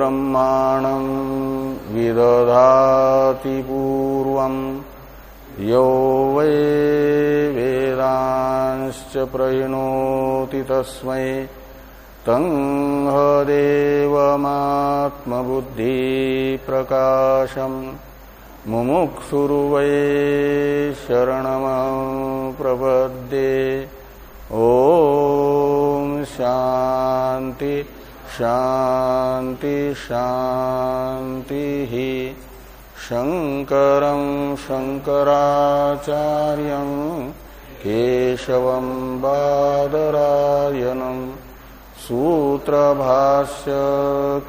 ब्रह्माणं विदधाति पूर्वम्। यो वै वेदांश्च प्रहिणोति तस्मै। तङ्हदेवमात्मबुद्धिप्रकाशम् मुमुक्षुर्वै शरणम प्रपद्ये ॐ शान्ति। शान्ति शान्तिः शङ्करं शङ्कराचार्यं केशवं बादरायणम् सूत्रभाष्य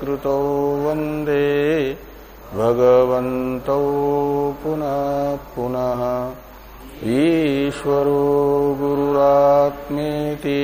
कृतौ वंदे भगवन्तौ पुनः पुनः ईश्वरो गुरुरात्मेति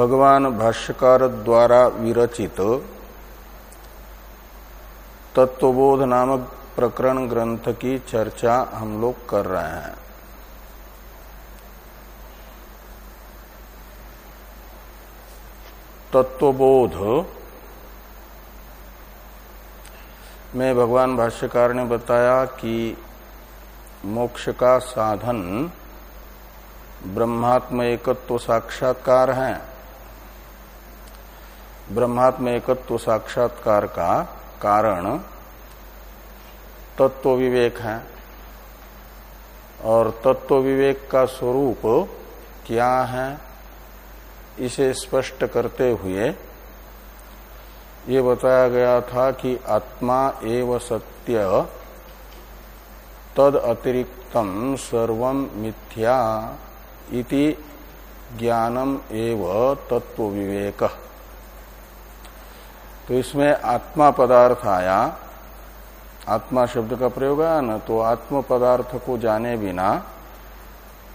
भगवान भाष्यकार द्वारा विरचित तत्वबोध नामक प्रकरण ग्रंथ की चर्चा हम लोग कर रहे हैं। तत्वबोध में भगवान भाष्यकार ने बताया कि मोक्ष का साधन ब्रह्मात्म एकत्व साक्षात्कार है। ब्रह्मात्म एकत्व साक्षात्कार का कारण तत्व विवेक है। और तत्व विवेक का स्वरूप क्या है, इसे स्पष्ट करते हुए ये बताया गया था कि आत्मा एव सत्य तद अतिरिक्तम सर्व मिथ्या इति ज्ञानम एव तत्व विवेक। तो इसमें आत्मा पदार्थ आया। आत्मा शब्द का प्रयोग आया न तो आत्म पदार्थ को जाने बिना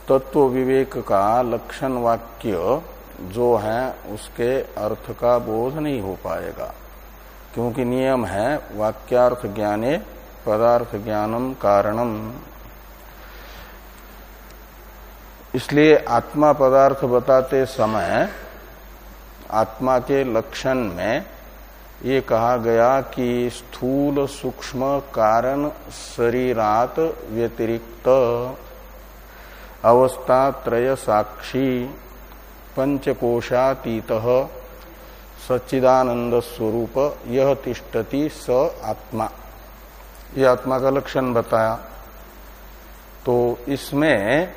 तत्व विवेक का लक्षण वाक्य जो है, उसके अर्थ का बोध नहीं हो पाएगा। क्योंकि नियम है, वाक्यार्थ ज्ञाने, पदार्थ ज्ञानम कारणम। इसलिए आत्मा पदार्थ बताते समय, आत्मा के लक्षण में ये कहा गया कि स्थूल सूक्ष्म कारण शरीरात व्यतिरिक्त अवस्था त्रय साक्षी, पंचकोशातीत सच्चिदानंद स्वरूप, यह तिष्ठति स आत्मा। यह आत्मा का लक्षण बताया। तो इसमें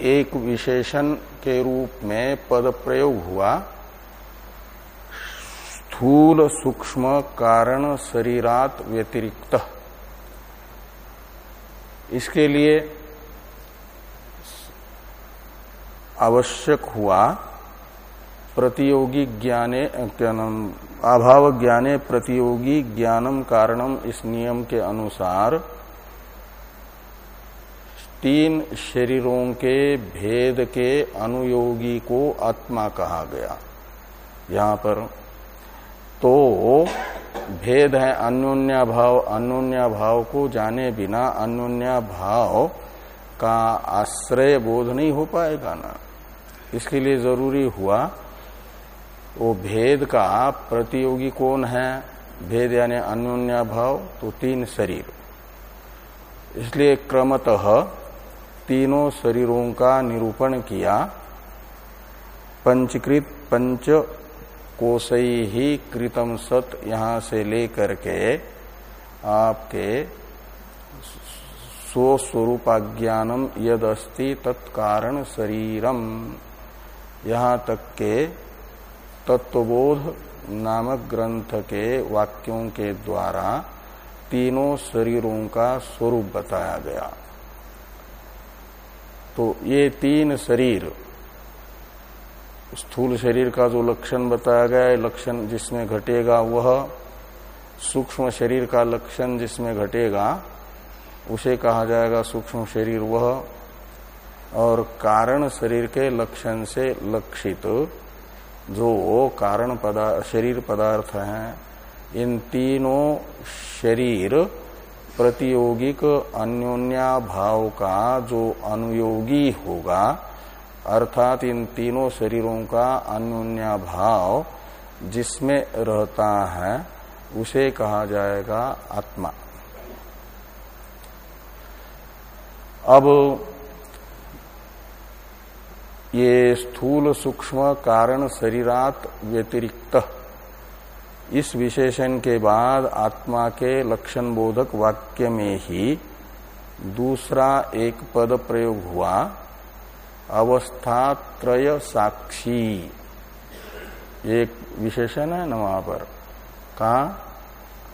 एक विशेषण के रूप में पद प्रयोग हुआ। स्थूल सूक्ष्म कारण शरीरात व्यतिरिक्त। इसके लिए आवश्यक हुआ प्रतियोगी ज्ञाने अभाव ज्ञाने प्रतियोगी ज्ञानम कारणम इस नियम के अनुसार तीन शरीरों के भेद के अनुयोगी को आत्मा कहा गया। यहाँ पर तो भेद है अन्योन्या भाव अन्योन्या भाव को जाने बिना अन्योन्या भाव का आश्रय बोध नहीं हो पाएगा ना। इसके लिए ज़रूरी हुआ, वो भेद का प्रतियोगी कौन है? भेद यानी अन्योन्या भाव तो तीन शरीर। इसलिए क्रमतः तीनों शरीरों का निरूपण किया, पंचकृत, पंच कोशई ही कृतम सत यहाँ से लेकर के आपके स्वस्वरूपाज्ञानम यद अस्ति तत्कारण शरीरम। यहाँ तक के तत्वबोध नामक ग्रंथ के वाक्यों के द्वारा तीनों शरीरों का स्वरूप बताया गया। तो ये तीन शरीर स्थूल शरीर का जो लक्षण बताया गया है, लक्षण जिसमें घटेगा वह, सूक्ष्म शरीर का लक्षण जिसमें घटेगा, उसे कहा जाएगा सूक्ष्म शरीर वह। और कारण शरीर के लक्षण से लक्षित जो कारण पदार्थ शरीर पदार्थ हैं, इन तीनों शरीर प्रतियोगिक अन्योन्या भाव का जो अनुयोगी होगा अर्थात इन तीनों शरीरों का अन्योन्या भाव जिसमें रहता है, उसे कहा जाएगा आत्मा। अब ये स्थूल सूक्ष्म कारण शरीरात व्यतिरिक्त। इस विशेषण के बाद आत्मा के लक्षण बोधक वाक्य में ही दूसरा एक पद प्रयोग हुआ। अवस्था त्रय साक्षी एक विशेषण है ना वहाँ पर। कहा?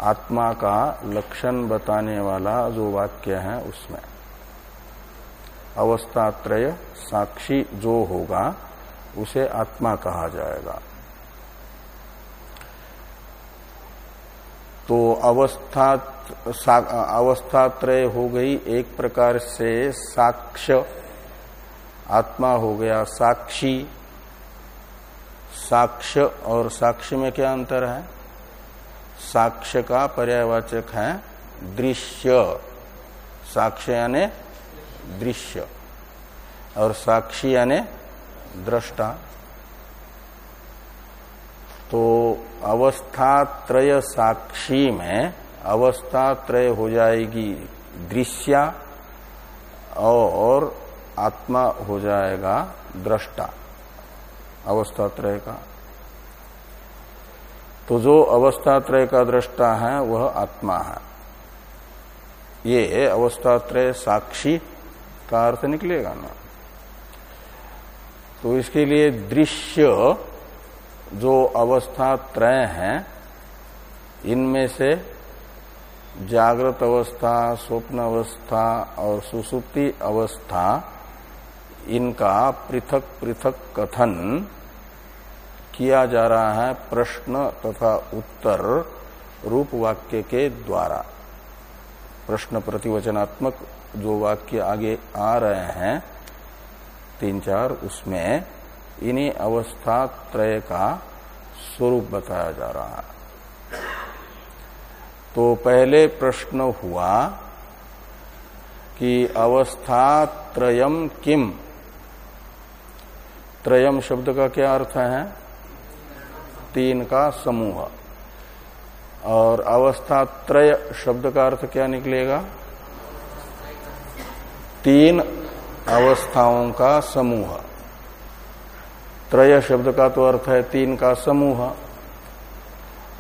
आत्मा का लक्षण बताने वाला जो वाक्य है उसमें। अवस्थात्रय साक्षी जो होगा, उसे आत्मा कहा जाएगा। तो अवस्था अवस्थात्रय हो गई एक प्रकार से साक्ष्य। आत्मा हो गया साक्षी। साक्ष्य और साक्ष्य में क्या अंतर है? साक्ष्य का पर्यायवाचक है दृश्य। साक्ष्य यानी दृश्य और साक्षी यानी दृष्टा। तो अवस्थात्रय साक्षी में अवस्थात्रय हो जाएगी दृश्या और आत्मा हो जाएगा दृष्टा। अवस्थात्रय का तो जो अवस्थात्रय का दृष्टा है, वह आत्मा है। ये अवस्थात्रय साक्षी का अर्थ निकलेगा ना। तो इसके लिए दृश्य जो अवस्था त्रय है, इनमें से जागृत अवस्था, स्वप्न अवस्था और सुसुप्ति अवस्था इनका पृथक पृथक कथन किया जा रहा है प्रश्न तथा उत्तर रूप वाक्य के द्वारा। प्रश्न प्रतिवचनात्मक जो वाक्य आगे आ रहे हैं, तीन चार, उसमें इन्हीं अवस्था त्रय का स्वरूप बताया जा रहा है। तो पहले प्रश्न हुआ कि अवस्था त्रयम किम? त्रयम शब्द का क्या अर्थ है? तीन का समूह। और अवस्था त्रय शब्द का अर्थ क्या निकलेगा? तीन अवस्थाओं का समूह। त्रय शब्द का तो अर्थ है तीन का समूह।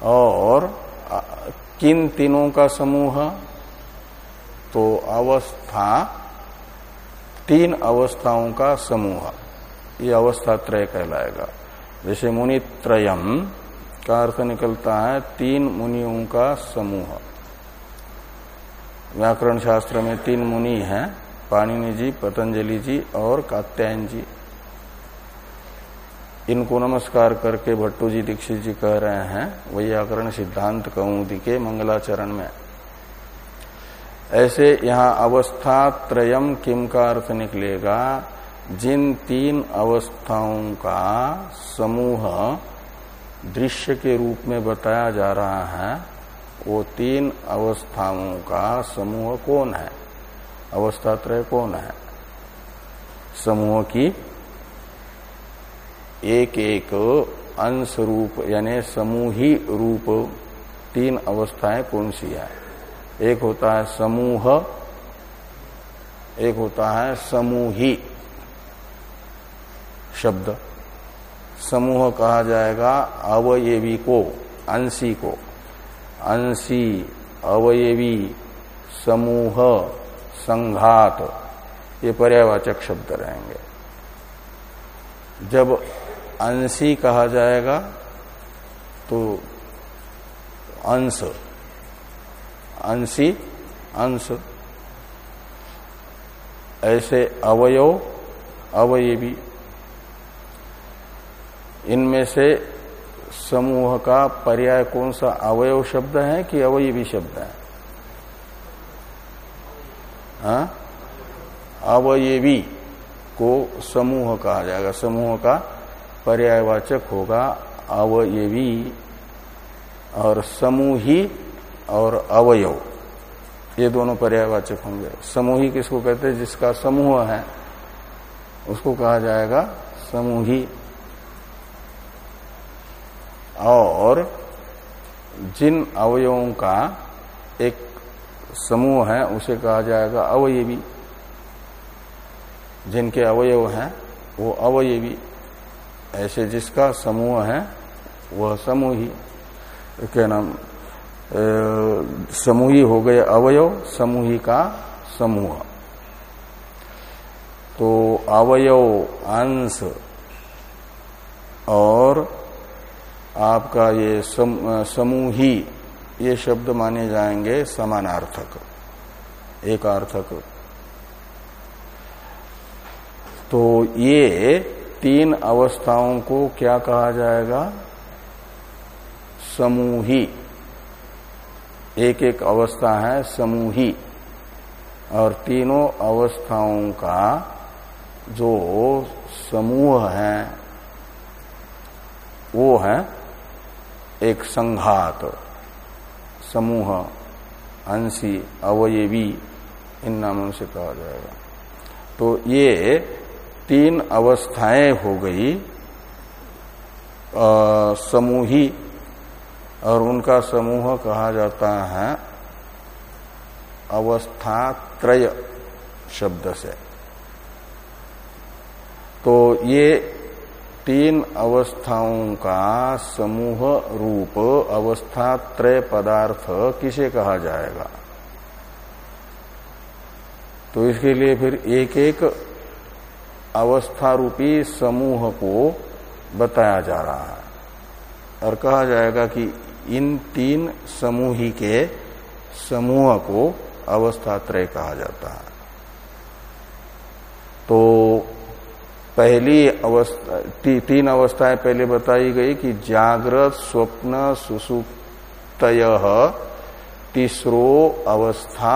और किन तीनों का समूह? तो अवस्था, तीन अवस्थाओं का समूह। ये अवस्था त्रय कहलाएगा। जैसे मुनि त्रयम का अर्थ निकलता है तीन मुनियों का समूह। व्याकरण शास्त्र में तीन मुनि हैं, पाणिनि जी, पतंजलि जी और कात्यायन जी। इनको नमस्कार करके भट्टू जी, दीक्षित जी कह रहे हैं वैयाकरण सिद्धांत कौमुदी के मंगलाचरण में। ऐसे यहाँ अवस्था त्रयम किम का अर्थ निकलेगा? जिन तीन अवस्थाओं का समूह दृश्य के रूप में बताया जा रहा है, वो तीन अवस्थाओं का समूह कौन है? अवस्था त्रय कौन है? समूह की एक एक अंश रूप यानी समूही रूप, तीन अवस्थाएँ कौन सी है? एक होता है समूह, एक होता है समूही। शब्द। समूह कहा जाएगा अवयवी को, अंशी को। अंशी, अवयवी, समूह, संघात, ये पर्यावाचक शब्द रहेंगे। जब अंशी कहा जाएगा तो अंश, अंशी, अंश। ऐसे अवयव, अवयवी इनमें से समूह का पर्याय कौन सा? अवयव शब्द है कि अवयवी शब्द है? हा? अवयवी को समूह कहा जाएगा। समूह का पर्यायवाचक होगा अवयवी और समूही और अवयव। ये दोनों पर्यायवाचक होंगे। समूही किसको कहते हैं? जिसका समूह है, उसको कहा जाएगा समूही और जिन अवयवों का एक समूह है, उसे कहा जाएगा अवयवी। जिनके अवयव हैं, वो अवयवी। ऐसे जिसका समूह है, वह समूही। क्या नाम? समूही हो गए अवयव, समूही का समूह। तो अवयव, अंश और आपका ये सम, समूही ये शब्द माने जाएँगे समानार्थक एक अर्थक तो ये तीन अवस्थाओं को क्या कहा जाएगा? समूही। एक एक अवस्था है समूही। और तीनों अवस्थाओं का जो समूह है वो है एक संघात, समूह, अंशी, अवयवी, इन नामों से कहा जाएगा। तो ये तीन अवस्थाएँ हो गई समूही, और उनका समूह कहा जाता है अवस्था त्रय शब्द से। तो ये तीन अवस्थाओं का समूह रूप अवस्था त्रय पदार्थ किसे कहा जाएगा? तो इसके लिए फिर एक एक अवस्था रूपी समूह को बताया जा रहा है। और कहा जाएगा कि इन तीन समूही के समूह को अवस्था त्रय कहा जाता है। तो पहली अवस्था ती, तीन अवस्थाएँ पहले बताई गई कि जागृत स्वप्न सुसुप्त तीसरो अवस्था।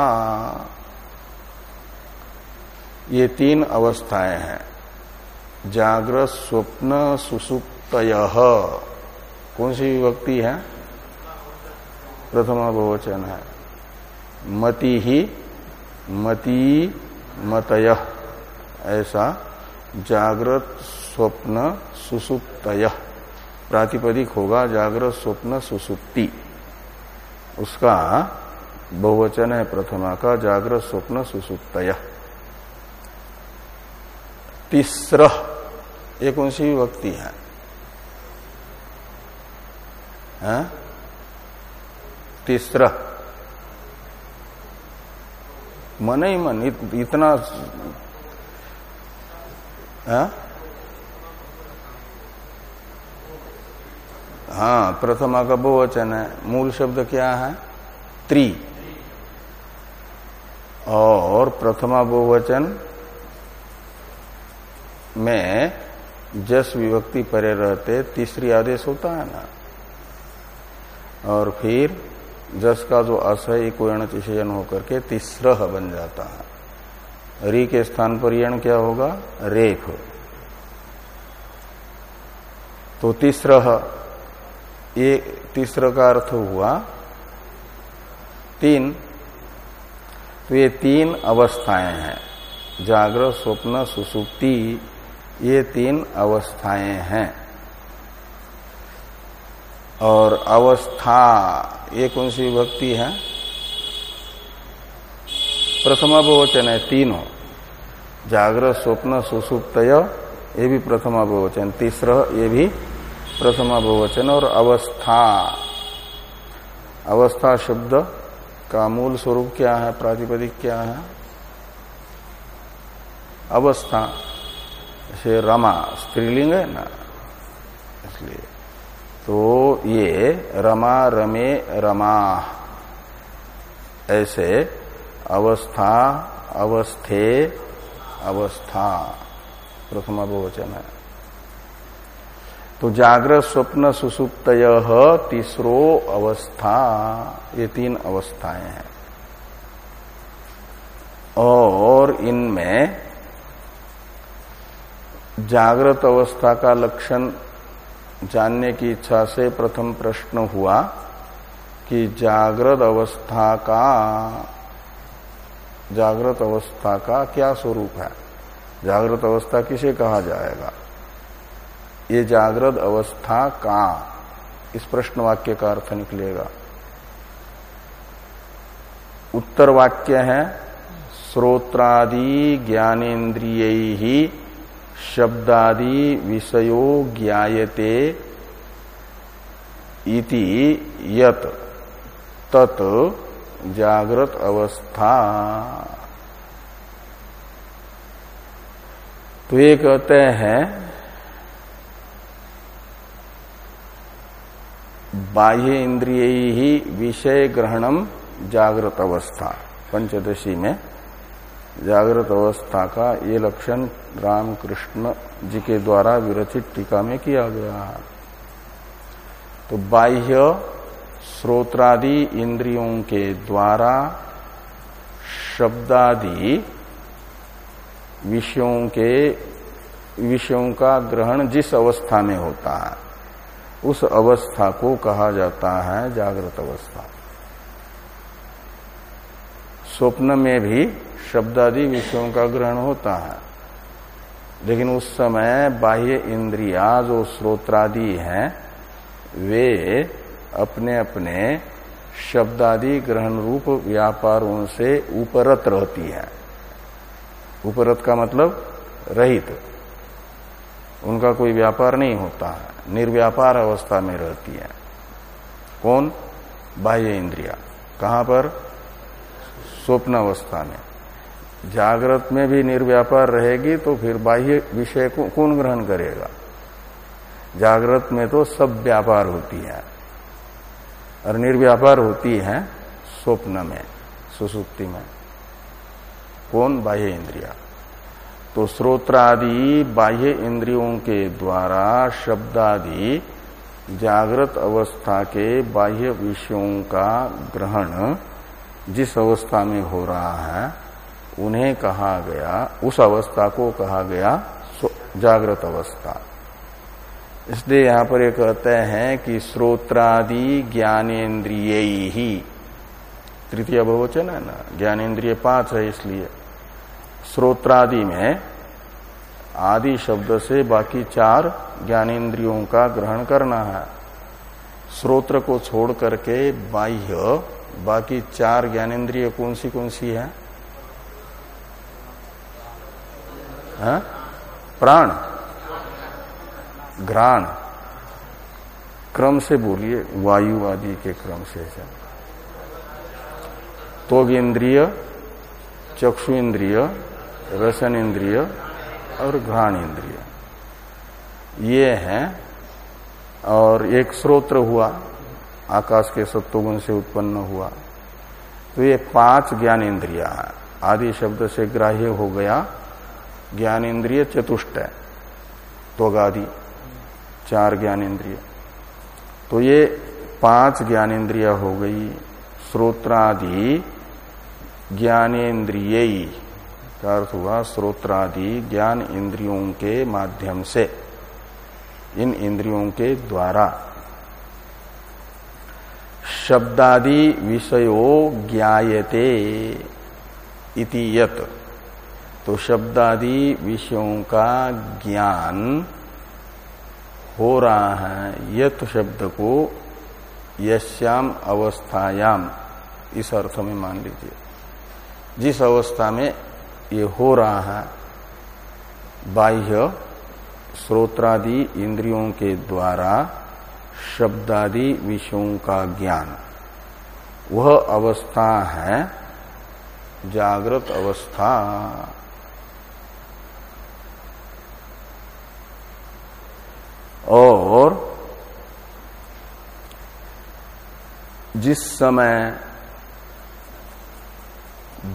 ये तीन अवस्थाएँ हैं। जागृत स्वप्न सुसुप्त कौन सी विभक्ति है? प्रथमा बहुवचन है। मति ही मति मतय ऐसा जागृत स्वप्न सुसुप्त प्रातिपदिक होगा जागृत स्वप्न सुसुप्ति। उसका बहुवचन है प्रथमा का जागृत स्वप्न सुसुप्त तीसरा ये कौन सी विभक्ति है, है? तीसरा मन ही मन इतना हाँ? हाँ प्रथमा का बहुवचन है। मूल शब्द क्या है? त्रि। और प्रथमा बहुवचन में जस विभक्ति परे रहते, तीसरी आदेश होता है ना? और फिर जस का जो असह कोण चिशयन होकर के तीसरा बन जाता है। री के स्थान पर यण क्या होगा? रेख। तो तीसरा, ये तीसरा का अर्थ हुआ तीन। तो ये तीन अवस्थाएँ हैं। जागृत, स्वप्न, सुसुप्ति, ये तीन अवस्थाएँ हैं। और अवस्था, ये कौन सी विभक्ति है? प्रथमा बहुवचन है, तीनों जागृत स्वप्न सुसुप्त ये भी प्रथमा बहुवचन तीसरा, ये भी प्रथमा बहुवचन और अवस्था। अवस्था शब्द का मूल स्वरूप क्या है? प्रातिपदिक क्या है? अवस्था। से रमा, स्त्रीलिंग है ना? इसलिए। तो ये रमा, रमे, रमा। ऐसे अवस्था, अवस्थे, अवस्था, प्रथमा बहुवचन है। तो जागृत स्वप्न सुसुप्त तीसरो अवस्था, ये तीन अवस्थाएँ हैं। और इनमें जागृत अवस्था का लक्षण जानने की इच्छा से प्रथम प्रश्न हुआ कि जागृत अवस्था का जागृत अवस्था का क्या स्वरूप है? जागृत अवस्था किसे कहा जाएगा? ये जागृत अवस्था का इस प्रश्न वाक्य का अर्थ निकलेगा। उत्तर वाक्य है, श्रोत्रादि ज्ञानेन्द्रिय ही शब्दादि विषयो ज्ञायते इति यत तत् जागृत अवस्था। तो ये कहते हैं, बाह्य इंद्रिय ही विषय ग्रहणम जागृत अवस्था। पंचदशी में जागृत अवस्था का ये लक्षण रामकृष्ण जी के द्वारा विरचित टीका में किया गया। तो बाह्य श्रोत्रादि इंद्रियों के द्वारा शब्दादि विषयों के, विषयों का ग्रहण जिस अवस्था में होता है, उस अवस्था को कहा जाता है जागृत अवस्था। स्वप्न में भी शब्दादि विषयों का ग्रहण होता है, लेकिन उस समय बाह्य इंद्रिया जो स्रोत्रादि हैं, वे अपने अपने शब्दादि ग्रहण रूप व्यापारों से उपरत रहती है। उपरत का मतलब रहित। उनका कोई व्यापार नहीं होता है। निर्व्यापार अवस्था में रहती है। कौन? बाह्य इंद्रिया। कहाँ पर? स्वप्न अवस्था में। जागृत में भी निर्व्यापार रहेगी तो फिर बाह्य विषय को कौन ग्रहण करेगा? जागृत में तो सब व्यापार होती है। और निर्व्यापार होती है स्वप्न में, सुसुप्ति में। कौन बाह्य इंद्रिया? तो स्रोत्रादि बाह्य इंद्रियों के द्वारा शब्दादि जागृत अवस्था के बाह्य विषयों का ग्रहण जिस अवस्था में हो रहा है, उन्हें कहा गया, उस अवस्था को कहा गया जागृत अवस्था। इसलिए यहाँ पर ये कहते हैं कि श्रोत्रादि ज्ञानेन्द्रिय। ही तृतीय बहुवचन है ना? ज्ञानेन्द्रिय पाँच है इसलिए। श्रोत्रादि में आदि शब्द से बाकी चार ज्ञानेन्द्रियों का ग्रहण करना है। श्रोत्र को छोड़ करके बाह्य बाकी चार ज्ञानेन्द्रिय कौन सी कौन सी है? हा? प्राण। घ्राण क्रम से बोलिए, वायु आदि के क्रम से त्वग इंद्रिय चक्षु इंद्रिय, रसन इंद्रिय और घ्राण इंद्रिय। ये हैं और एक स्रोत्र हुआ, आकाश के सत्वगुण से उत्पन्न हुआ। तो ये पाँच ज्ञानेन्द्रिया है। आदि शब्द से ग्राह्य हो गया, ज्ञान इंद्रिय चतुष्ट है त्वगादि चार ज्ञानेन्द्रिय। तो ये पाँच ज्ञानेन्द्रिय हो गई, श्रोत्रादि ज्ञानेन्द्रिय। का अर्थ हुआ? श्रोत्रादि ज्ञान इंद्रियों के माध्यम से, इन इंद्रियों के द्वारा। शब्दादि विषयो ज्ञायते इति यत। तो शब्दादि विषयों का ज्ञान हो रहा है, यत शब्द को यश्याम अवस्थायाम, इस अर्थ में मान लीजिए। जिस अवस्था में ये हो रहा है, बाह्य श्रोत्रादि इंद्रियों के द्वारा शब्दादि विषयों का ज्ञान, वह अवस्था है, जागृत अवस्था। और जिस समय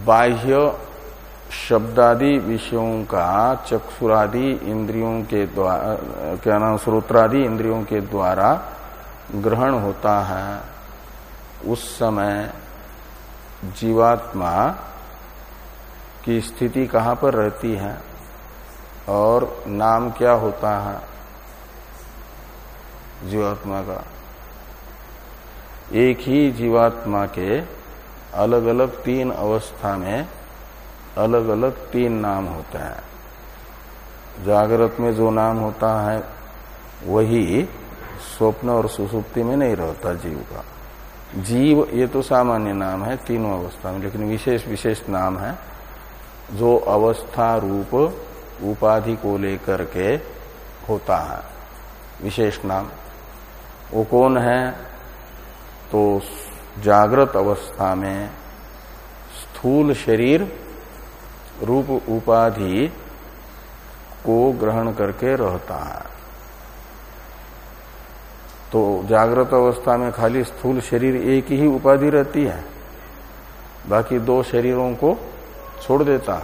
बाह्य शब्दादि विषयों का, चक्षुरादि इंद्रियों के द्वारा क्या नाम श्रोत्रादि इंद्रियों के द्वारा ग्रहण होता है, उस समय जीवात्मा की स्थिति कहाँ पर रहती है और नाम क्या होता है? जीवात्मा का। एक ही जीवात्मा के अलग अलग तीन अवस्था में अलग अलग तीन नाम होते हैं। जागृत में जो नाम होता है, वही स्वप्न और सुसुप्ति में नहीं रहता जीव का। जीव, ये तो सामान्य नाम है, तीनों अवस्था में, लेकिन विशेष विशेष नाम है, जो अवस्था रूप उपाधि को लेकर के होता है। विशेष नाम। वो कौन है? तो जागृत अवस्था में स्थूल शरीर रूप उपाधि को ग्रहण करके रहता है। तो जागृत अवस्था में खाली स्थूल शरीर एक ही उपाधि रहती है। बाकी दो शरीरों को छोड़ देता।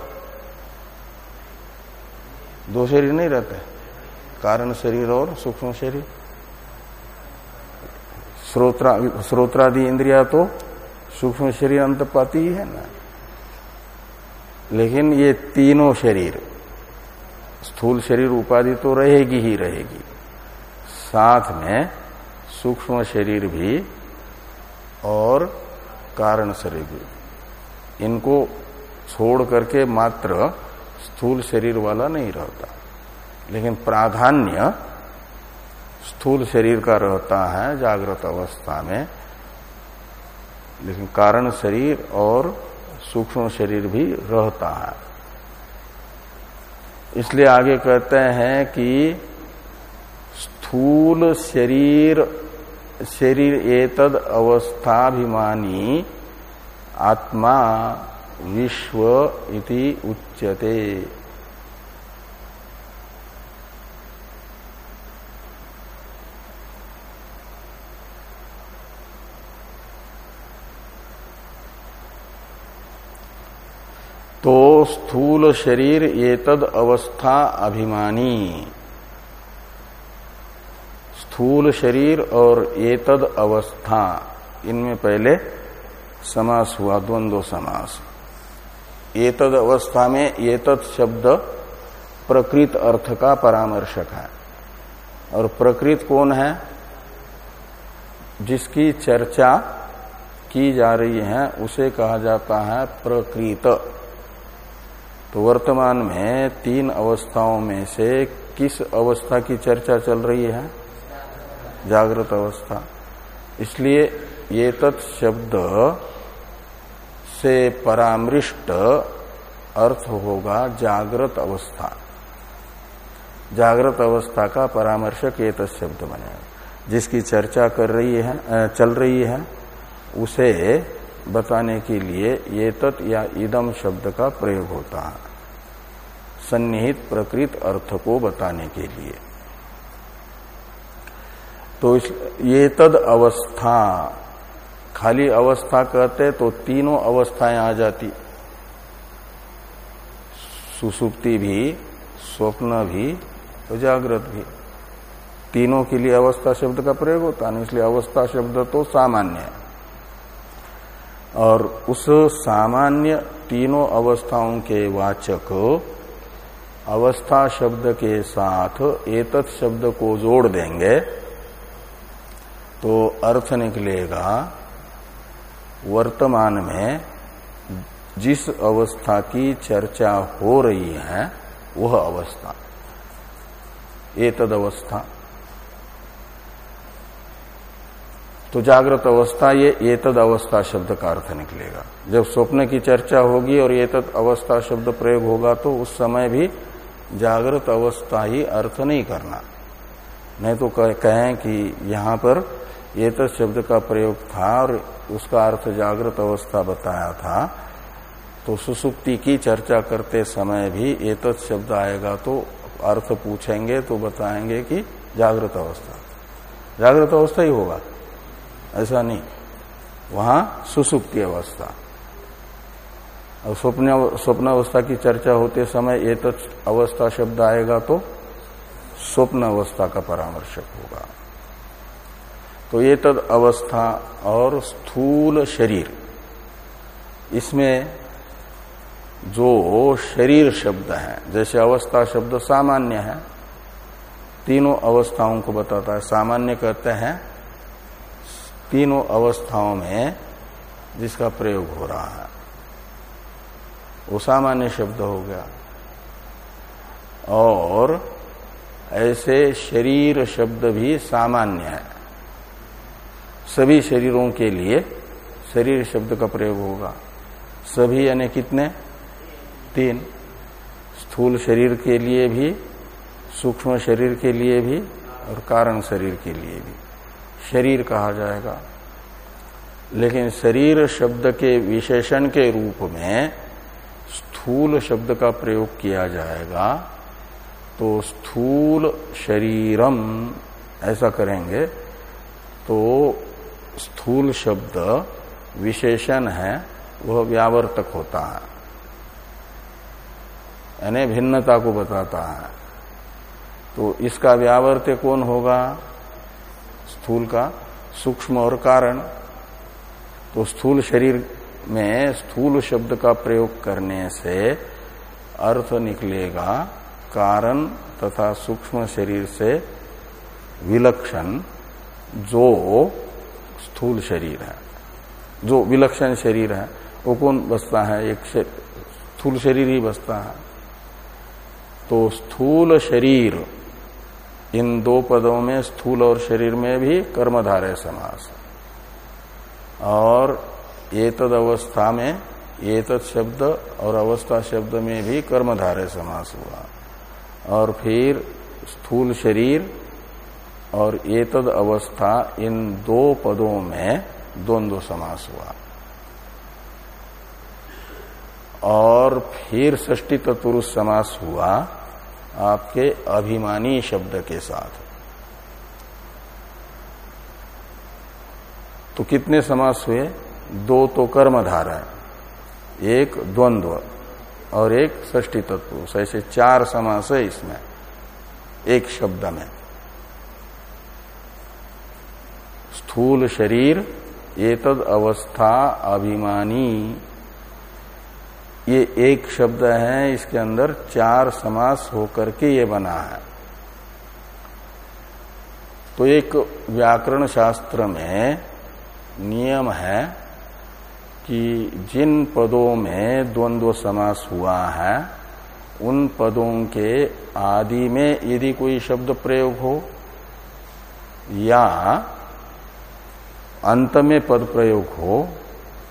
दो शरीर नहीं रहते। कारण शरीर और सूक्ष्म शरीर। श्रोत्रा, श्रोत्रादि इंद्रिया तो सूक्ष्म शरीर अंत पाती ही है ना। लेकिन ये तीनों शरीर, स्थूल शरीर उपाधि तो रहेगी ही रहेगी। साथ में सूक्ष्म शरीर भी और कारण शरीर भी। इनको छोड़ करके मात्र स्थूल शरीर वाला नहीं रहता। लेकिन प्राधान्य स्थूल शरीर का रहता है जागृत अवस्था में, लेकिन कारण शरीर और सूक्ष्म शरीर भी रहता है। इसलिए आगे कहते हैं कि स्थूल शरीर शरीर एतद अवस्थाभिमानी आत्मा विश्व इति उच्यते। तो स्थूल शरीर ये तद अवस्था अभिमानी। स्थूल शरीर और ये तद अवस्था, इनमें पहले समास हुआ, द्वंद्व समास। ये तद अवस्था में ये तद शब्द प्रकृत अर्थ का परामर्शक है। और प्रकृत कौन है? जिसकी चर्चा की जा रही है, उसे कहा जाता है प्रकृत। तो वर्तमान में तीन अवस्थाओं में से किस अवस्था की चर्चा चल रही है? जागृत अवस्था। इसलिए ये तत् शब्द से परामृष्ट अर्थ होगा जागृत अवस्था। जागृत अवस्था का परामर्शक ये तत्शब्द बनेगा जिसकी चर्चा कर रही है चल रही है, उसे बताने के लिए ये तत् या इदम शब्द का प्रयोग होता है। सन्निहित प्रकृत अर्थ को बताने के लिए। तो ये तद अवस्था, खाली अवस्था कहते तो तीनों अवस्थाएँ आ जाती। सुसुप्ति भी, स्वप्न भी और जागृत भी। तीनों के लिए अवस्था शब्द का प्रयोग होता है, इसलिए अवस्था शब्द तो सामान्य है। और उस सामान्य तीनों अवस्थाओं के वाचक अवस्था शब्द के साथ एतत् शब्द को जोड़ देंगे तो अर्थ निकलेगा, वर्तमान में जिस अवस्था की चर्चा हो रही है, वह अवस्था एतद अवस्था तो जागृत अवस्था, ये एतद अवस्था शब्द का अर्थ निकलेगा। जब स्वप्न की चर्चा होगी और एतद अवस्था शब्द प्रयोग होगा तो उस समय भी जागृत अवस्था ही अर्थ नहीं करना। नहीं तो कहें कि यहाँ पर एतद शब्द का प्रयोग था और उसका अर्थ जागृत अवस्था बताया था तो सुसुप्ति की चर्चा करते समय भी एतद शब्द आएगा तो अर्थ पूछेंगे तो बताएँगे कि जागृत अवस्था। जागृत अवस्था ही होगा। ऐसा नहीं। वहाँ सुसुप्ति अवस्था। और स्वप्न स्वप्न अवस्था की चर्चा होते समय ये तो अवस्था शब्द आएगा तो स्वप्न अवस्था का परामर्शक होगा। तो ये तद अवस्था और स्थूल शरीर। इसमें जो शरीर शब्द है, जैसे अवस्था शब्द सामान्य है, तीनों अवस्थाओं को बताता है। सामान्य कहते हैं तीनों अवस्थाओं में जिसका प्रयोग हो रहा है। वो सामान्य शब्द हो गया। और ऐसे शरीर शब्द भी सामान्य है। सभी शरीरों के लिए शरीर शब्द का प्रयोग होगा। सभी यानी कितने? तीन। स्थूल शरीर के लिए भी, सूक्ष्म शरीर के लिए भी और कारण शरीर के लिए भी। शरीर कहा जाएगा। लेकिन शरीर शब्द के विशेषण के रूप में स्थूल शब्द का प्रयोग किया जाएगा तो स्थूल शरीरम, ऐसा करेंगे तो स्थूल शब्द विशेषण है, वह व्यावर्तक होता है। यानी भिन्नता को बताता है। तो इसका व्यावर्त्य कौन होगा? स्थूल का सूक्ष्म और कारण। तो स्थूल शरीर में स्थूल शब्द का प्रयोग करने से अर्थ निकलेगा कारण तथा सूक्ष्म शरीर से विलक्षण जो स्थूल शरीर है। जो विलक्षण शरीर है, वो कौन बसता है? एक स्थूल शरीर ही बसता है। तो स्थूल शरीर इन दो पदों में स्थूल और शरीर में भी कर्मधारय समास। और एतद अवस्था में, एतद शब्द और अवस्था शब्द में भी कर्मधारय समास हुआ। और फिर स्थूल शरीर और एतद अवस्था इन दो पदों में द्वंद्व समास हुआ। और फिर ष्टी तत्पुरुष समास हुआ। आपके अभिमानी शब्द के साथ। तो कितने समास हुए? दो तो कर्मधारा है, एक द्वंद्व और एक ष्टी तत्पुरुष ऐसे चार समास है इसमें, एक शब्द में। स्थूल शरीर, एतद अवस्था अभिमानी। ये एक शब्द है, इसके अंदर चार समास होकर के ये बना है। तो एक व्याकरण शास्त्र में नियम है कि जिन पदों में द्वंद्व समास हुआ है, उन पदों के आदि में यदि कोई शब्द प्रयोग हो, या अंत में पद प्रयोग हो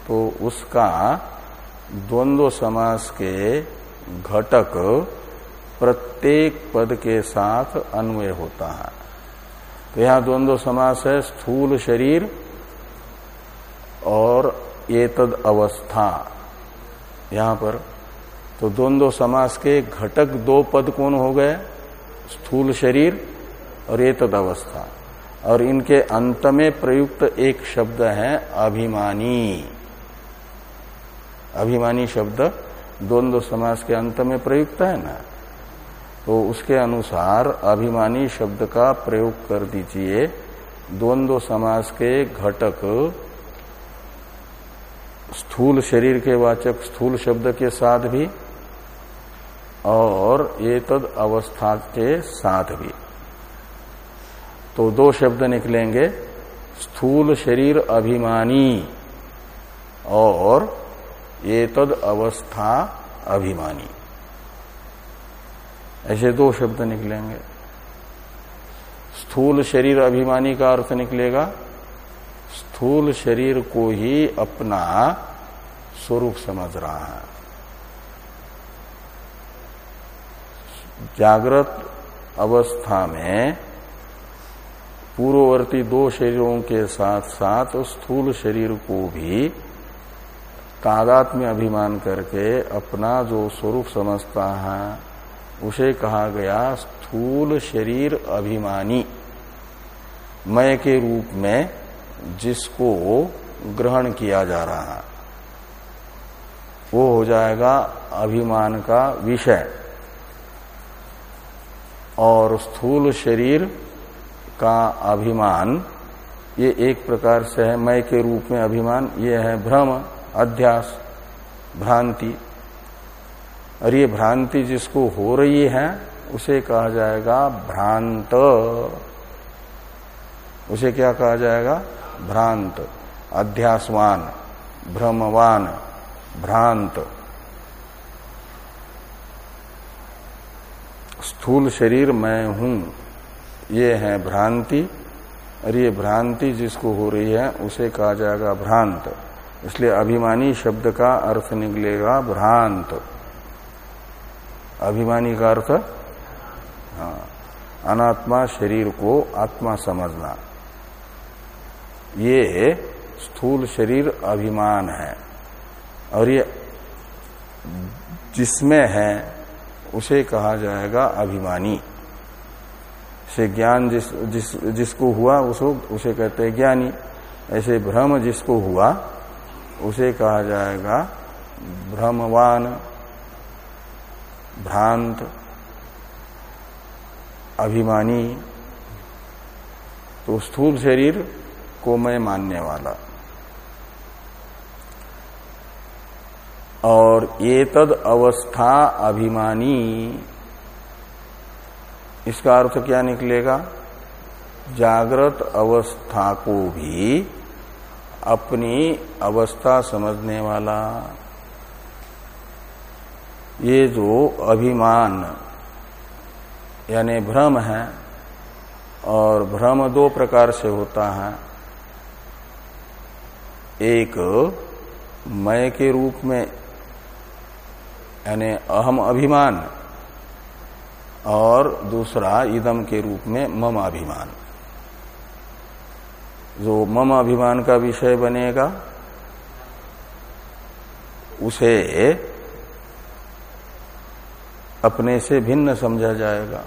तो उसका द्वंद्व समास के घटक प्रत्येक पद के साथ अन्वय होता है। तो यहाँ द्वंद्व समास है, स्थूल शरीर और ये तद अवस्था। यहाँ पर तो द्वंद्व समास के घटक दो पद कौन हो गए? स्थूल शरीर और ये तद अवस्था। और इनके अंत में प्रयुक्त एक शब्द है, अभिमानी। अभिमानी शब्द द्वंद्व समास के अंत में प्रयुक्त है ना? तो उसके अनुसार अभिमानी शब्द का प्रयोग कर दीजिए। द्वंद्व समास के घटक स्थूल शरीर के वाचक स्थूल शब्द के साथ भी और ये तद अवस्था के साथ भी। तो दो शब्द निकलेंगे। स्थूल शरीर अभिमानी और ये तद अवस्था अभिमानी। ऐसे दो शब्द निकलेंगे। स्थूल शरीर अभिमानी का अर्थ निकलेगा। स्थूल शरीर को ही अपना स्वरूप समझ रहा है। जागृत अवस्था में पूर्ववर्ती दो शरीरों के साथ साथ स्थूल शरीर को भी तादात में अभिमान करके अपना जो स्वरूप समझता है, उसे कहा गया स्थूल शरीर अभिमानी। मय के रूप में जिसको ग्रहण किया जा रहा है, वो हो जाएगा अभिमान का विषय। और स्थूल शरीर का अभिमान, ये एक प्रकार से है, मय के रूप में अभिमान, ये है भ्रम। अध्यास, भ्रांति। और ये भ्रांति जिसको हो रही है, उसे कहा जाएगा भ्रांत। उसे क्या कहा जाएगा? भ्रांत। अध्यासवान, भ्रमवान, भ्रांत। स्थूल शरीर मैं हूँ, ये है भ्रांति। और ये भ्रांति जिसको हो रही है, उसे कहा जाएगा भ्रांत। इसलिए अभिमानी शब्द का अर्थ निकलेगा भ्रांत। अभिमानी का अर्थ? हाँ। अनात्मा शरीर को आत्मा समझना। ये स्थूल शरीर अभिमान है। और ये जिसमें है, उसे कहा जाएगा अभिमानी। से ज्ञान जिस जिस, जिसको हुआ, उसको, उसे कहते हैं ज्ञानी। ऐसे भ्रम जिसको हुआ उसे कहा जाएगा भ्रमवान भ्रांत, अभिमानी तो स्थूल शरीर को मैं मानने वाला। और ये तद अवस्था अभिमानी, इसका अर्थ क्या निकलेगा? जागृत अवस्था को भी अपनी अवस्था समझने वाला। ये जो अभिमान, यानी भ्रम है, और भ्रम दो प्रकार से होता है। एक मय के रूप में, यानी अहम अभिमान, और दूसरा, इदम के रूप में मम अभिमान। जो मम अभिमान का विषय बनेगा, उसे अपने से भिन्न समझा जाएगा।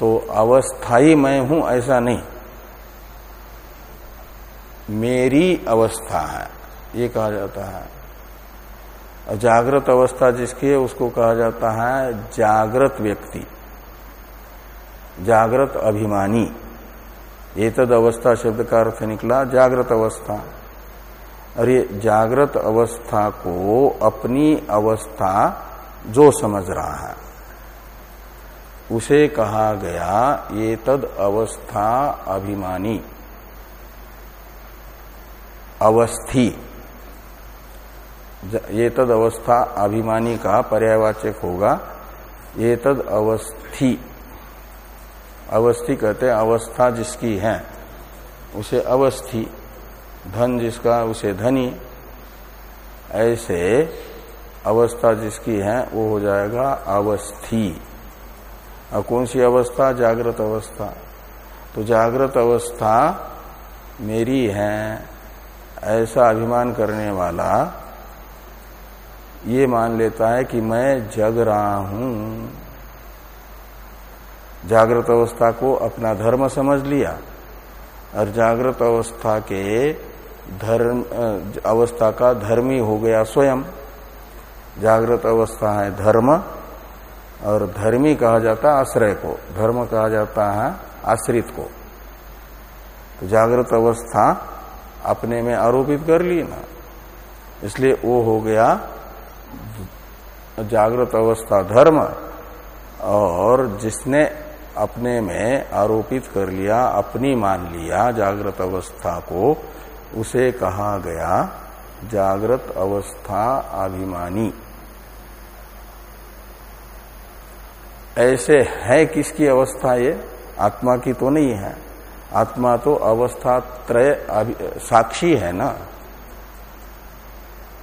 तो अवस्थाई मैं हूँ ऐसा नहीं। मेरी अवस्था है, ये कहा जाता है। जागृत अवस्था जिसकी है, उसको कहा जाता है जागृत व्यक्ति, जागृत अभिमानी। ये तद अवस्था शब्द का अर्थ निकला जागृत अवस्था। ये जागृत अवस्था को अपनी अवस्था जो समझ रहा है, उसे कहा गया ये तद अवस्था अभिमानी। अवस्थी। ये तद अवस्था अभिमानी का पर्यावाचक होगा। ये तद अवस्थी। अवस्थी कहते हैं, अवस्था जिसकी है, उसे अवस्थी, धन जिसका, उसे धनी, ऐसे अवस्था जिसकी है, वो हो जाएगा अवस्थी। और कौन सी अवस्था? जागृत अवस्था। तो जागृत अवस्था मेरी है, ऐसा अभिमान करने वाला ये मान लेता है कि मैं जग रहा हूँ। जागृत अवस्था को अपना धर्म समझ लिया। और जागृत अवस्था के धर्म अवस्था का धर्मी हो गया स्वयं। जागृत अवस्था है धर्म, और धर्मी कहा जाता है आश्रय को। धर्म कहा जाता है आश्रित को। तो जागृत अवस्था अपने में आरोपित कर ली ना। इसलिए वो हो गया जागृत अवस्था धर्म, और जिसने अपने में आरोपित कर लिया, अपनी मान लिया, जागृत अवस्था को, उसे कहा गया, जागृत अवस्था अभिमानी। ऐसे है किसकी अवस्था ये? आत्मा की तो नहीं है। आत्मा तो अवस्था त्रय साक्षी है ना?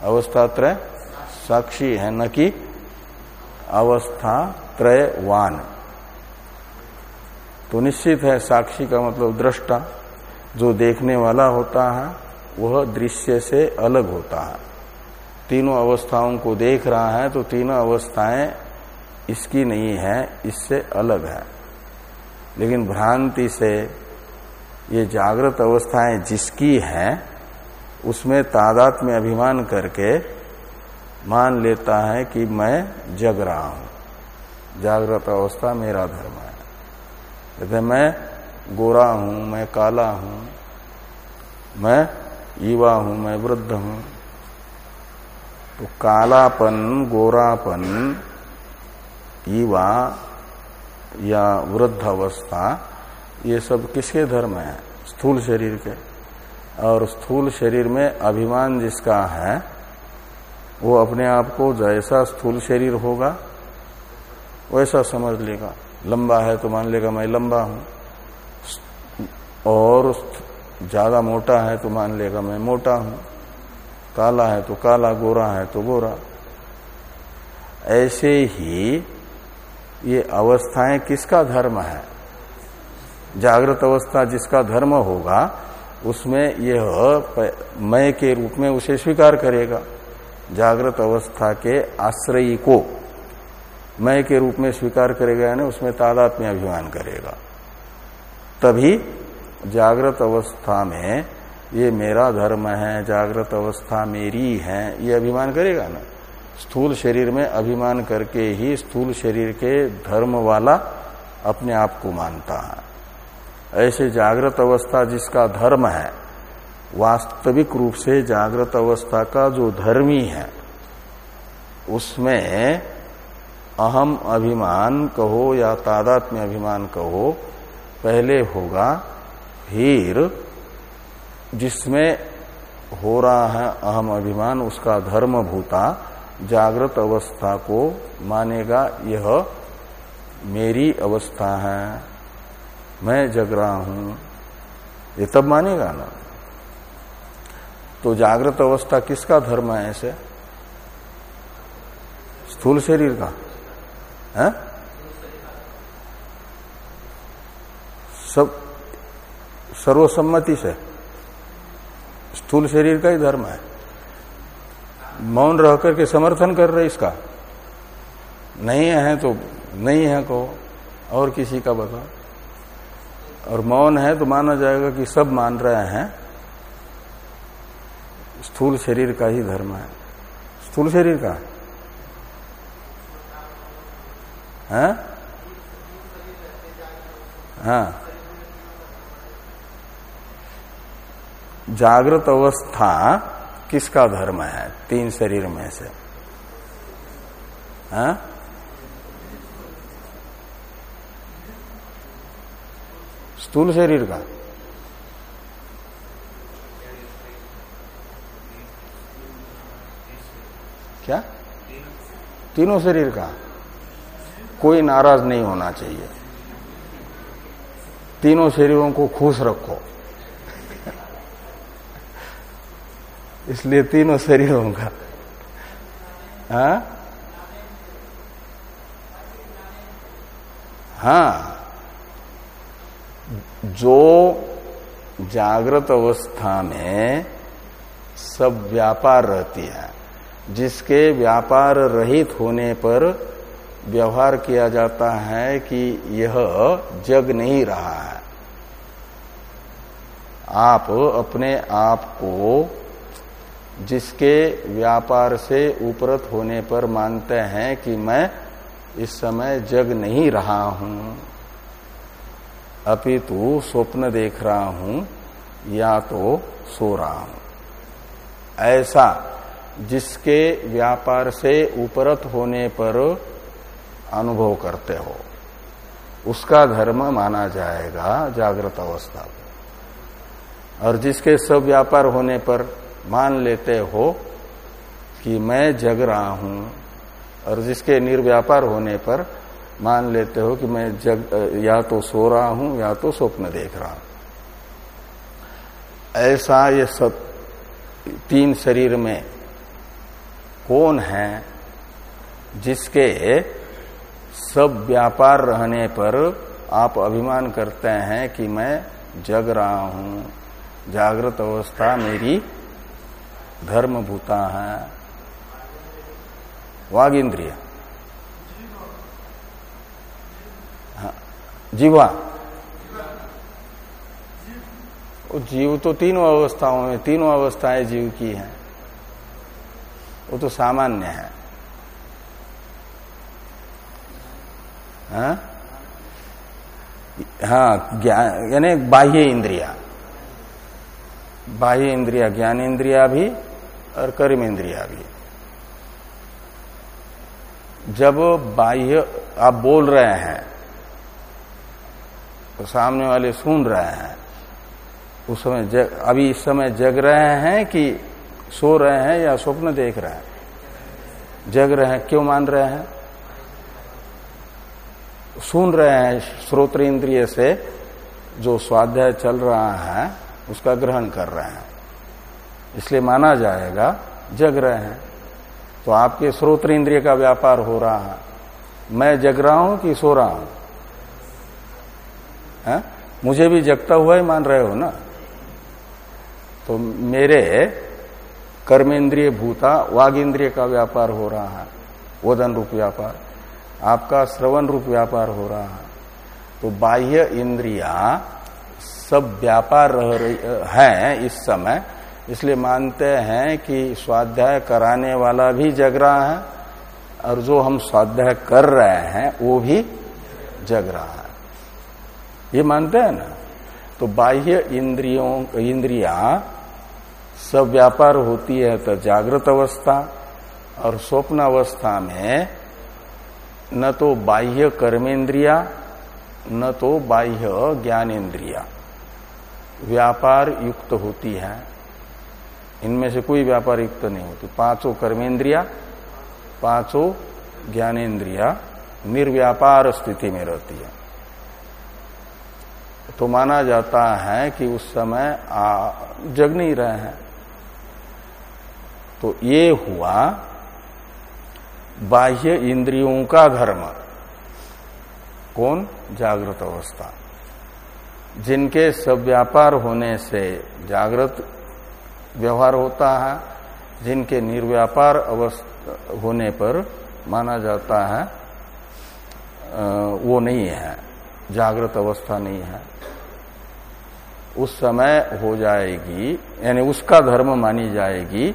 अवस्था त्रय साक्षी है न कि? अवस्था त्रयवान। तो निश्चित है साक्षी का मतलब दृष्टा, जो देखने वाला होता है, वह दृश्य से अलग होता है। तीनों अवस्थाओं को देख रहा है तो तीनों अवस्थाएँ इसकी नहीं है, इससे अलग है। लेकिन भ्रांति से ये जागृत अवस्थाएँ जिसकी हैं, उसमें तादात में अभिमान करके मान लेता है कि मैं जग रहा हूँ। जागृत अवस्था मेरा धर्म कहते मैं गोरा हूँ, मैं काला हूँ, मैं युवा हूँ, मैं वृद्ध हूँ। तो कालापन, गोरापन, युवा या वृद्ध अवस्था, ये सब किसके धर्म है? स्थूल शरीर के। और स्थूल शरीर में अभिमान जिसका है, वो अपने आप को जैसा स्थूल शरीर होगा, वैसा समझ लेगा। लंबा है तो मान लेगा मैं लंबा हूँ। और ज़्यादा मोटा है तो मान लेगा मैं मोटा हूँ। काला है तो काला, गोरा है तो गोरा। ऐसे ही ये अवस्थाएँ किसका धर्म है? जागृत अवस्था जिसका धर्म होगा, उसमें यह मय के रूप में उसे स्वीकार करेगा। जागृत अवस्था के आश्रयी को। मय के रूप में स्वीकार करेगा यानी उसमें तादात्म्य अभिमान करेगा। तभी जागृत अवस्था में ये मेरा धर्म है, जागृत अवस्था मेरी है, ये अभिमान करेगा ना? स्थूल शरीर में अभिमान करके ही स्थूल शरीर के धर्म वाला अपने आप को मानता है। ऐसे जागृत अवस्था जिसका धर्म है, वास्तविक रूप से जागृत अवस्था का जो धर्मी है, उसमें अहम अभिमान कहो या तादात्म्य अभिमान कहो, पहले होगा फिर जिसमें हो रहा है अहम अभिमान, उसका धर्म भूता जागृत अवस्था को मानेगा, यह मेरी अवस्था है, मैं जग रहा हूँ। ये तब मानेगा ना। तो जागृत अवस्था किसका धर्म है ऐसे? स्थूल शरीर का। है? सब सर्वसम्मति से। स्थूल शरीर का ही धर्म है। मौन रह करके समर्थन कर रहे इसका। नहीं है तो नहीं है को और किसी का बता और मौन है तो माना जाएगा कि सब मान रहे हैं। स्थूल शरीर का ही धर्म है। स्थूल शरीर का है। हाँ? जागृत अवस्था किसका धर्म है? तीन शरीर में से। हा? स्थूल शरीर का। क्या? तीनों शरीर का। कोई नाराज़ नहीं होना चाहिए। तीनों शरीरों को खुश रखो। इसलिए तीनों शरीरों का। हा? हाँ। जो जागृत अवस्था में सब व्यापार रहती है, जिसके व्यापार रहित होने पर व्यवहार किया जाता है कि यह जग नहीं रहा है। आप अपने आप को जिसके व्यापार से उपरत होने पर मानते हैं कि मैं इस समय जग नहीं रहा हूँ, अपितु स्वप्न देख रहा हूँ या तो सो रहा हूँ। ऐसा जिसके व्यापार से उपरत होने पर अनुभव करते हो। उसका धर्म माना जाएगा जागृत अवस्था को और जिसके सब व्यापार होने पर मान लेते हो कि मैं जग रहा हूँ, और जिसके निर्व्यापार होने पर मान लेते हो कि मैं जग, या तो सो रहा हूँ, या तो स्वप्न देख रहा हूँ। ऐसा ये सब तीन शरीर में कौन है जिसके सब व्यापार रहने पर आप अभिमान करते हैं कि मैं जग रहा हूँ। जागृत अवस्था मेरी धर्म भूता है। वाग इंद्रिय हाँ जीवा। जीव तो तीनों अवस्थाओं में, तीनों अवस्थाएँ जीव की हैं। वो तो सामान्य है। हाँ, हाँ यानी बाह्य इंद्रिया। बाह्य इंद्रिया ज्ञान इंद्रिया भी और कर्म इंद्रिया भी। जब बाह्य आप बोल रहे हैं तो सामने वाले सुन रहे हैं उस समय जग, अभी इस समय जग रहे हैं कि सो रहे हैं या स्वप्न देख रहे हैं? जग रहे हैं क्यों मान रहे हैं? सुन रहे हैं श्रोत्र इंद्रिय से जो स्वाध्याय चल रहा है, उसका ग्रहण कर रहे हैं। इसलिए माना जाएगा, जग रहे हैं। तो आपके श्रोत्र इंद्रिय का व्यापार हो रहा है। मैं जग रहा हूँ कि सो रहा हूँ? है? मुझे भी जगता हुआ ही मान रहे हो ना? तो मेरे कर्मेंद्रिय भूता वाग इंद्रिय का व्यापार हो रहा है, वदन रूप व्यापार। आपका श्रवण रूप व्यापार हो रहा है। तो बाह्य इंद्रिया सब व्यापार रह रही, है इस समय। इसलिए मानते हैं कि स्वाध्याय कराने वाला भी जग रहा है और जो हम स्वाध्याय कर रहे हैं, वो भी जग रहा है। ये मानते हैं ना? तो बाह्य इंद्रियों, इंद्रिया सब व्यापार होती है तो जागृत अवस्था और स्वप्न अवस्था में न तो बाह्य कर्मेंद्रिया न तो बाह्य ज्ञानेन्द्रिया। व्यापार युक्त होती है। इनमें से कोई व्यापार युक्त नहीं होती। पाँचों कर्मेंद्रिया पाँचों ज्ञानेन्द्रिया निर्व्यापार स्थिति में रहती है। तो माना जाता है कि उस समय आ, जग नहीं रहे हैं। तो ये हुआ बाह्य इंद्रियों का धर्म कौन? जागृत अवस्था। जिनके सब व्यापार होने से जागृत व्यवहार होता है, जिनके निर्व्यापार अवस्था होने पर माना जाता है वो नहीं है, जागृत अवस्था नहीं है। उस समय हो जाएगी, यानी उसका धर्म मानी जाएगी,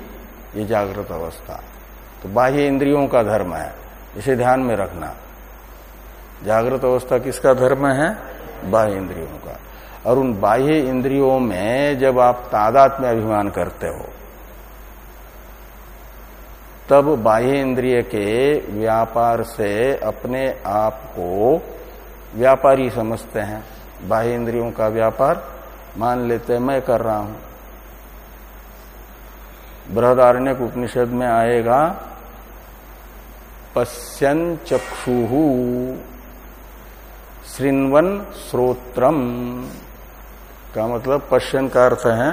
ये जागृत अवस्था। तो बाह्य इंद्रियों का धर्म है, इसे ध्यान में रखना। जागृत अवस्था किसका धर्म है? बाह्य इंद्रियों का। और उन बाह्य इंद्रियों में जब आप तादात में अभिमान करते हो, तब बाह्य इंद्रिय के व्यापार से अपने आप को व्यापारी समझते हैं। बाह्य इंद्रियों का व्यापार, मान लेते मैं कर रहा हूँ। बृहदारण्य उपनिषद में आएगा पश्यन चक्षु। श्रृंवन श्रोत्रम। का मतलब पश्यन का अर्थ है,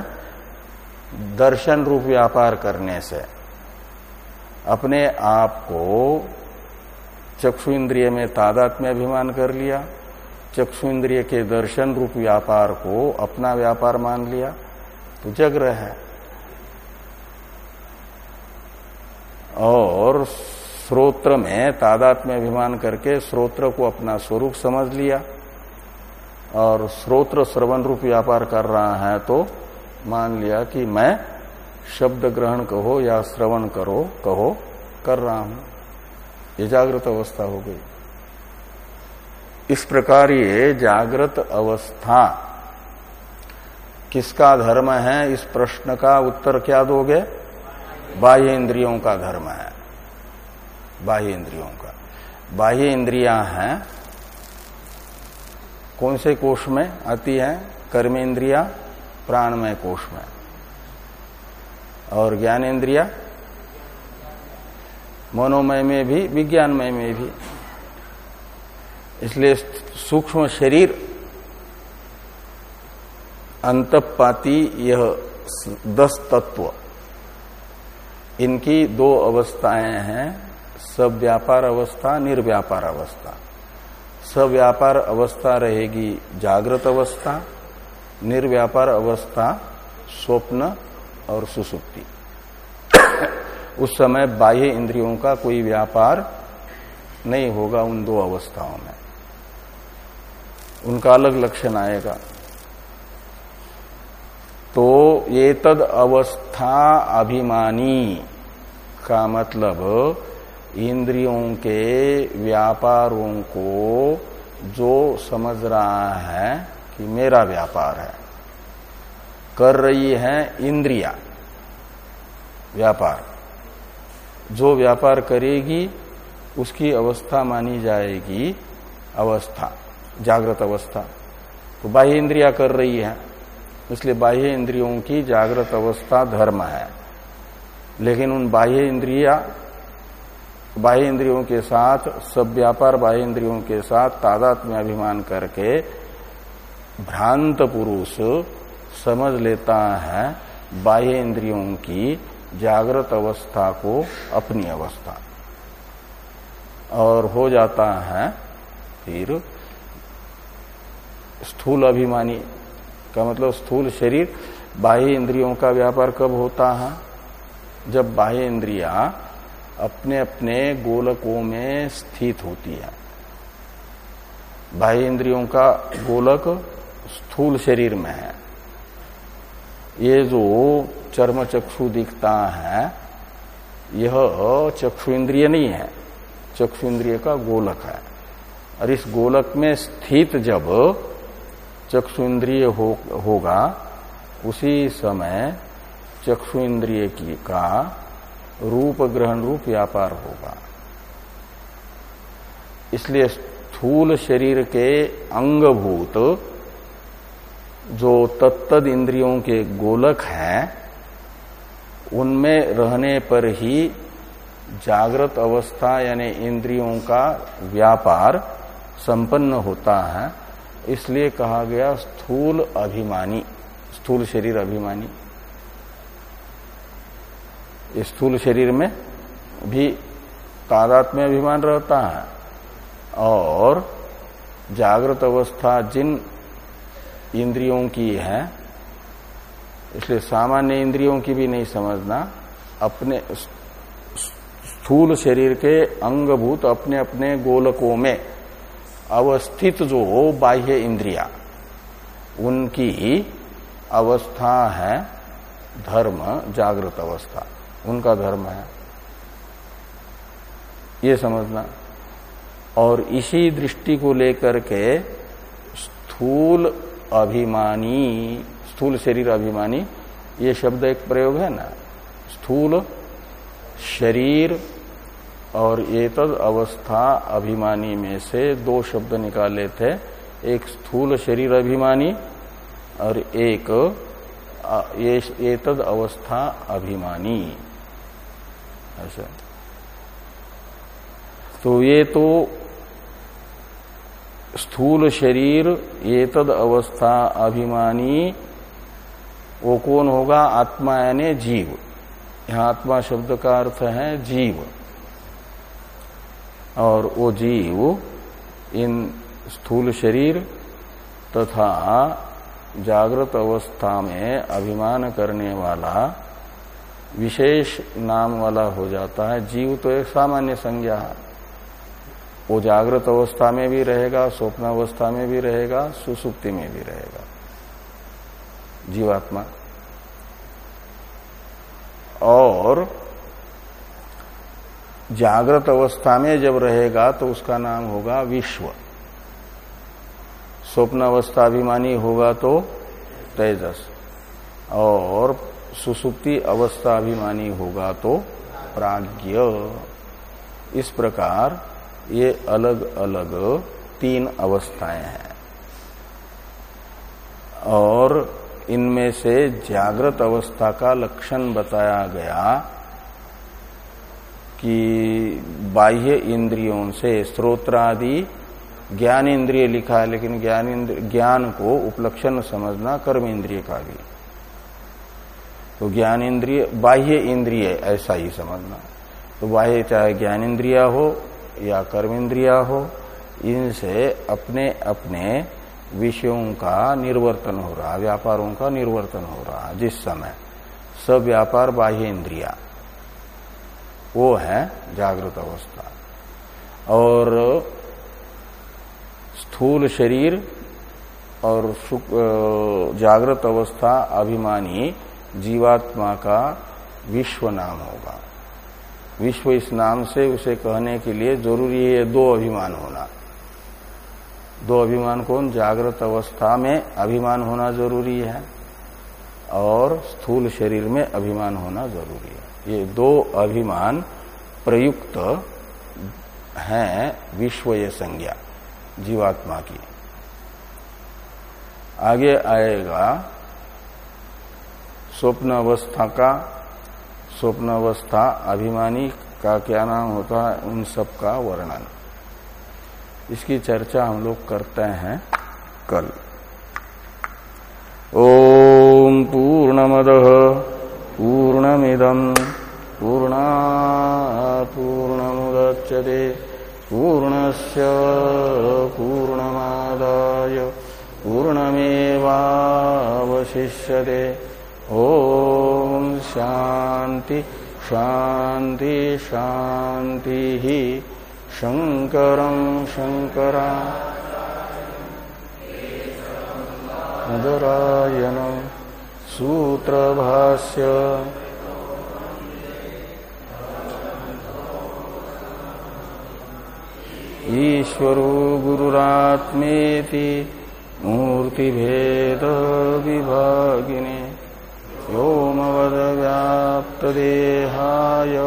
दर्शन रूप व्यापार करने से। अपने आप को चक्षु इंद्रिय में तादात में अभिमान कर लिया, चक्षु इंद्रिय के दर्शन रूप व्यापार को अपना व्यापार मान लिया तो जग रहे। है और श्रोत्र में तादात में अभिमान करके श्रोत्र को अपना स्वरूप समझ लिया। और श्रोत्र श्रवण रूप व्यापार कर रहा है तो मान लिया कि मैं शब्द ग्रहण कहो या श्रवण करो, कहो, कर रहा हूँ। ये जागृत अवस्था हो गई। इस प्रकार ये जागृत अवस्था। किसका धर्म है? इस प्रश्न का उत्तर क्या दोगे? बाह्य इंद्रियों का धर्म है। बाह्य इंद्रियों का। बाह्य इंद्रिया हैं, कौन से कोष में आती है? कर्मेंद्रिया, प्राणमय कोष में। और ज्ञान इंद्रिया मनोमय में भी, विज्ञानमय में भी। इसलिए सूक्ष्म शरीर अंतपाती यह दस तत्व। इनकी दो अवस्थाएँ हैं। सब व्यापार अवस्था, निर्व्यापार अवस्था। सब व्यापार अवस्था रहेगी जागृत अवस्था, निर्व्यापार अवस्था स्वप्न और सुसुप्ति। उस समय बाह्य इंद्रियों का कोई व्यापार नहीं होगा उन दो अवस्थाओं में। उनका अलग लक्षण आएगा। तो ये तद अवस्था अभिमानी का मतलब इंद्रियों के व्यापारों को जो समझ रहा है कि मेरा व्यापार है, कर रही है इंद्रिया, व्यापार। जो व्यापार करेगी, उसकी अवस्था मानी जाएगी अवस्था, जागृत अवस्था। तो बाह्य इंद्रिया कर रही है, इसलिए बाह्य इंद्रियों की जागृत अवस्था धर्म है। लेकिन उन बाह्य इंद्रिया बाह्य इंद्रियों के साथ, सब व्यापार बाह्य इंद्रियों के साथ तादात में अभिमान करके भ्रांत पुरुष समझ लेता है बाह्य इंद्रियों की जागृत अवस्था को अपनी अवस्था। और हो जाता है फिर स्थूल अभिमानी का मतलब स्थूल शरीर बाह्य इंद्रियों का व्यापार कब होता है? जब बाह्य इंद्रिया अपने अपने गोलकों में स्थित होती है। बाह्य इंद्रियों का गोलक स्थूल शरीर में है। ये जो चर्म चक्षु दिखता है यह चक्षु इंद्रिय नहीं है। चक्षु इंद्रिय का गोलक है। और इस गोलक में स्थित जब चक्षु इंद्रिय हो, होगा उसी समय चक्षु इंद्रिय की का रूप ग्रहण रूप व्यापार होगा। इसलिए स्थूल शरीर के अंगभूत, जो तत्तद इंद्रियों के गोलक हैं, उनमें रहने पर ही जागृत अवस्था यानी इंद्रियों का व्यापार संपन्न होता है। इसलिए कहा गया स्थूल अभिमानी, स्थूल शरीर अभिमानी। स्थूल शरीर में भी तादात में अभिमान रहता है। और जागृत अवस्था जिन इंद्रियों की है, इसलिए सामान्य इंद्रियों की भी नहीं समझना, अपने स्थूल शरीर के अंगभूत अपने अपने गोलकों में अवस्थित जो हो बाह्य इंद्रिया, उनकी अवस्था है धर्म जागृत अवस्था। उनका धर्म है। ये समझना। और इसी दृष्टि को लेकर के स्थूल अभिमानी, स्थूल शरीर अभिमानी, ये शब्द एक प्रयोग है ना? स्थूल शरीर और ये तद अवस्था अभिमानी में से दो शब्द निकाले थे। एक स्थूल शरीर अभिमानी और एक ये तद अवस्था अभिमानी। ऐसा। तो ये तो स्थूल शरीर ये तद अवस्था अभिमानी, वो कौन होगा? आत्मा यानी जीव। यहाँ आत्मा शब्द का अर्थ है जीव। और वो जीव इन स्थूल शरीर तथा जागृत अवस्था में अभिमान करने वाला विशेष नाम वाला हो जाता है। जीव तो एक सामान्य संज्ञा है। वो जागृत अवस्था में भी रहेगा स्वप्न अवस्था में भी रहेगा, सुसुप्ति में भी रहेगा। जीवात्मा। और जागृत अवस्था में जब रहेगा तो उसका नाम होगा विश्व। स्वप्न अवस्था अभिमानी होगा तो तेजस। और सुसुप्ति अवस्थाभिमानी होगा तो प्राज्ञ। इस प्रकार ये अलग अलग तीन अवस्थाएँ हैं। और इनमें से जागृत अवस्था का लक्षण बताया गया कि बाह्य इंद्रियों से स्रोत्रादि, ज्ञान इंद्रिय लिखा है, लेकिन ज्ञान ज्ञान को उपलक्षण समझना कर्म इंद्रिय का भी। तो ज्ञान इंद्रिय बाह्य इंद्रिय, ऐसा ही समझना। तो बाह्य चाहे ज्ञान इंद्रिया हो या कर्म इंद्रिया हो, इनसे अपने अपने विषयों का निर्वर्तन हो रहा, व्यापारों का निर्वर्तन हो रहा जिस समय। सब व्यापार बाह्य इंद्रिया। वो है जागृत अवस्था। और स्थूल शरीर और जागृत अवस्था, अभिमानी जीवात्मा का विश्व नाम होगा। विश्व इस नाम से उसे कहने के लिए ज़रूरी है दो अभिमान होना। दो अभिमान कौन? जागृत अवस्था में अभिमान होना ज़रूरी है और स्थूल शरीर में अभिमान होना ज़रूरी है। ये दो अभिमान प्रयुक्त हैं विश्वय संज्ञा, जीवात्मा की। आगे आएगा स्वप्न अवस्था का स्वप्न अवस्था अभिमानी का क्या नाम होता है, उन सब का वर्णन। इसकी चर्चा हम लोग करते हैं कल। ओम पूर्णमद पूर्णमिदम पूर्णा पूर्णमुदच्यते पूर्णस्य पूर्णमादाय, पूर्णमेवावशिष्यते। ओम शांति शांति शांति ही। शङ्करम् शङ्करा मुदरायणम् सूत्रभाष्य। ईश्वरो गुरुरात्मेति मूर्तिभेदविभागिने। व्योमवदव्याप्तदेहाय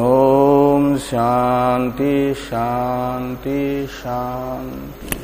ओम शांति शांति शांति